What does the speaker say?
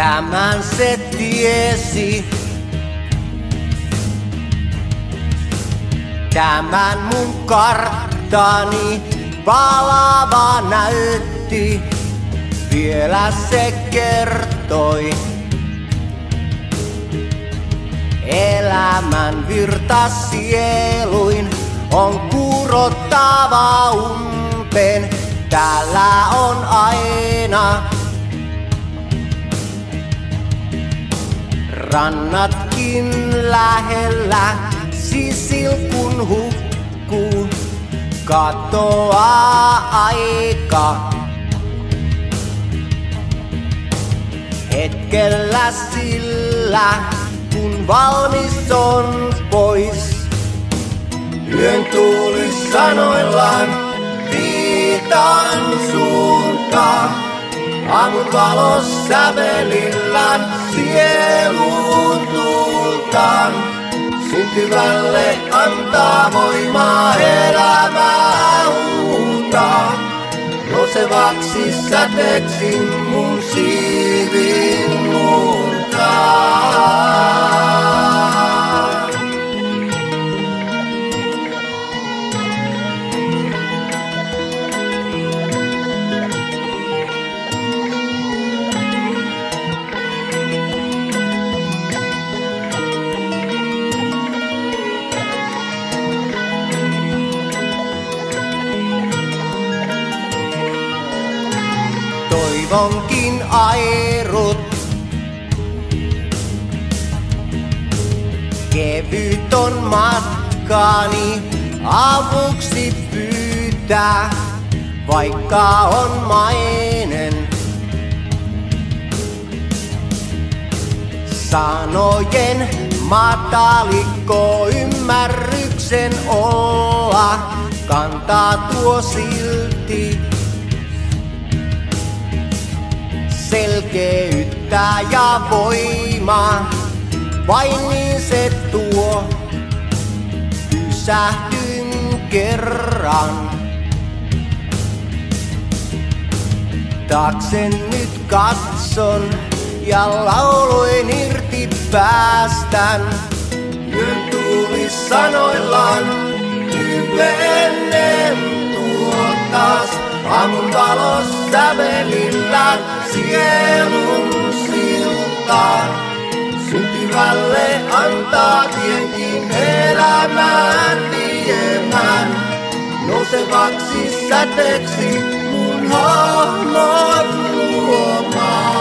Tämän se tiesi. Tämän mun karttani palava näytti. Vielä se kertoi. Elämän virta sieluin on kurottava umpeen. Täällä on aina Rannatkin lähellä, sisil kun hukkuu, katoaa aika. Hetkellä sillä, kun valmis on pois. Yön tuuli sanoillaan, suuntaan. Aamun valos sävelillään sieluun tultaan. Syntyvälle antaa voimaa elämää huutaa. Nousevaksi säteeksi mun toivonkin airut. Kevyt on matkani avuksi pyytää, vaikka on mainen. Sanojen matalikko ymmärryksen olla, kantaa tuo silti selkeyttä ja voimaa. Vain niin se tuo, pysähdyn kerran. Taaksen nyt katson ja lauloin irti päästän. Yön tuuli sanoillaan, hyvenen tuo taas. Aamun tässä välillä sielun siltaan. Syntyvälle antaa tienkin elämään viemään. Nousevaksi säteeksi mun hahmon luomaan.